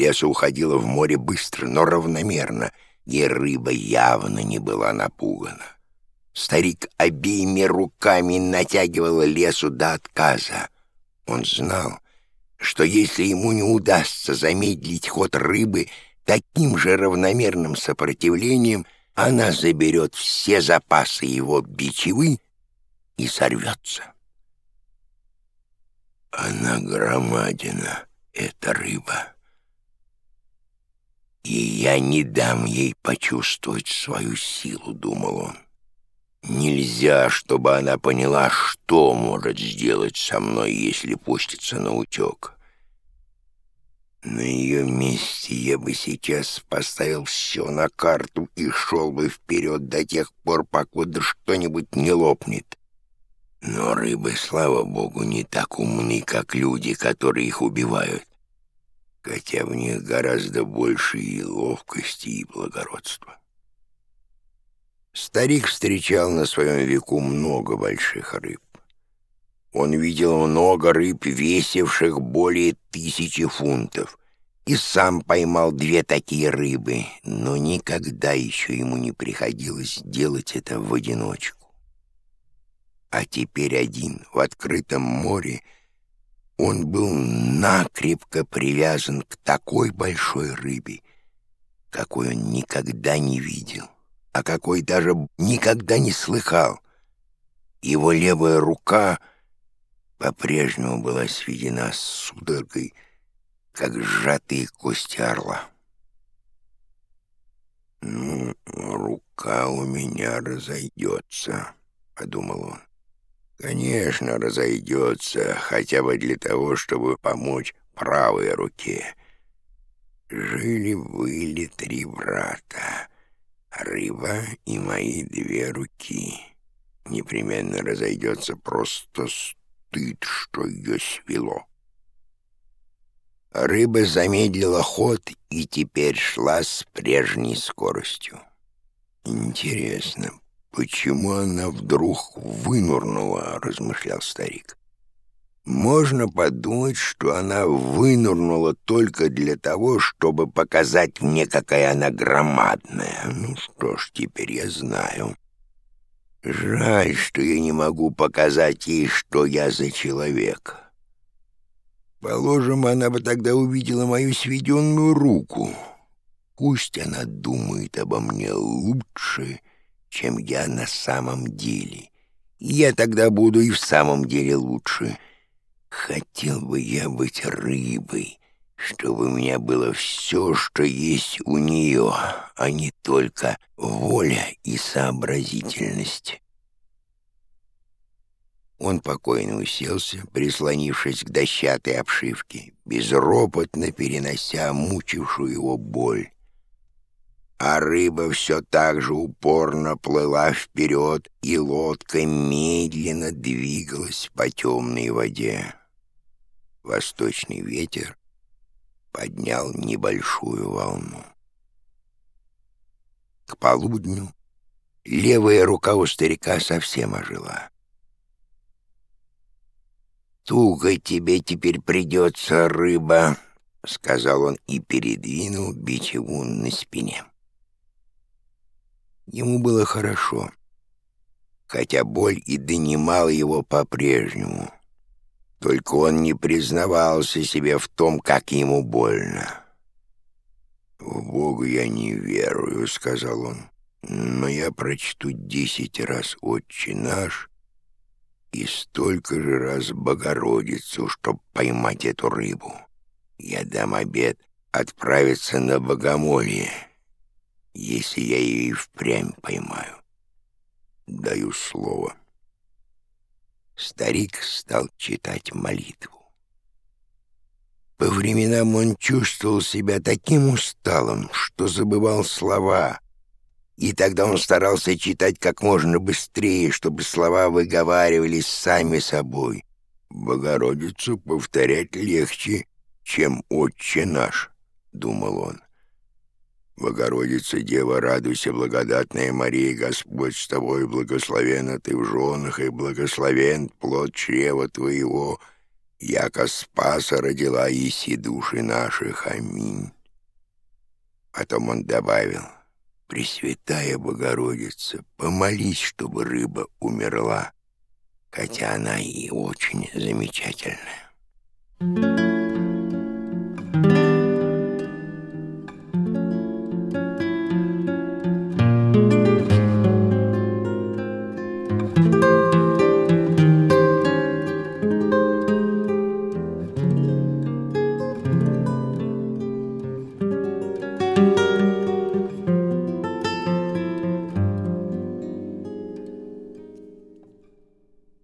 леса уходила в море быстро, но равномерно, и рыба явно не была напугана. Старик обеими руками натягивал лесу до отказа. Он знал, что если ему не удастся замедлить ход рыбы таким же равномерным сопротивлением, она заберет все запасы его бичевы и сорвется. Она громадина, эта рыба. И я не дам ей почувствовать свою силу, думал он. Нельзя, чтобы она поняла, что может сделать со мной, если пустится на утек. На ее месте я бы сейчас поставил все на карту и шел бы вперед до тех пор, покуда что-нибудь не лопнет. Но рыбы, слава богу, не так умны, как люди, которые их убивают. Хотя в них гораздо больше и ловкости, и благородства. Старик встречал на своем веку много больших рыб. Он видел много рыб, весивших более тысячи фунтов, и сам поймал две такие рыбы, но никогда еще ему не приходилось делать это в одиночку. А теперь один, в открытом море, он был накрепко привязан к такой большой рыбе, какой он никогда не видел, а какой даже никогда не слыхал. Его левая рука — по-прежнему была сведена судорогой, как сжатые кости орла. «Ну, рука у меня разойдется», — подумал он. «Конечно, разойдется, хотя бы для того, чтобы помочь правой руке. Жили-были три брата, рыба и мои две руки. Непременно разойдется просто стыд, что ее свело. Рыба замедлила ход и теперь шла с прежней скоростью. «Интересно, почему она вдруг вынурнула?» — размышлял старик. «Можно подумать, что она вынурнула только для того, чтобы показать мне, какая она громадная. Ну что ж, теперь я знаю». Жаль, что я не могу показать ей, что я за человек. Положим, она бы тогда увидела мою сведенную руку. Пусть она думает обо мне лучше, чем я на самом деле. Я тогда буду и в самом деле лучше. Хотел бы я быть рыбой, чтобы у меня было все, что есть у нее, а не только воля и сообразительность. Он покойно уселся, прислонившись к дощатой обшивке, безропотно перенося мучившую его боль. А рыба все так же упорно плыла вперед, и лодка медленно двигалась по темной воде. Восточный ветер поднял небольшую волну. К полудню левая рука у старика совсем ожила. «Туго тебе теперь придется, рыба», — сказал он и передвинул бичеву на спине. Ему было хорошо, хотя боль и донимала его по-прежнему. Только он не признавался себе в том, как ему больно. «В Бога я не верую», — сказал он, — «но я прочту десять раз «Отче наш» и столько же раз Богородицу, чтобы поймать эту рыбу. Я дам обед отправиться на богомолье, если я ее и впрямь поймаю. Даю слово». Старик стал читать молитву. По временам он чувствовал себя таким усталым, что забывал слова, и тогда он старался читать как можно быстрее, чтобы слова выговаривались сами собой. «Богородицу повторять легче, чем «Отче наш», — думал он. Богородица, Дева, радуйся, благодатная Мария, Господь с тобой, благословена ты в женах, и благословен плод чрева твоего. яко спаса родила еси души наших. Аминь. Потом он добавил, «Пресвятая Богородица, помолись, чтобы рыба умерла, хотя она и очень замечательная».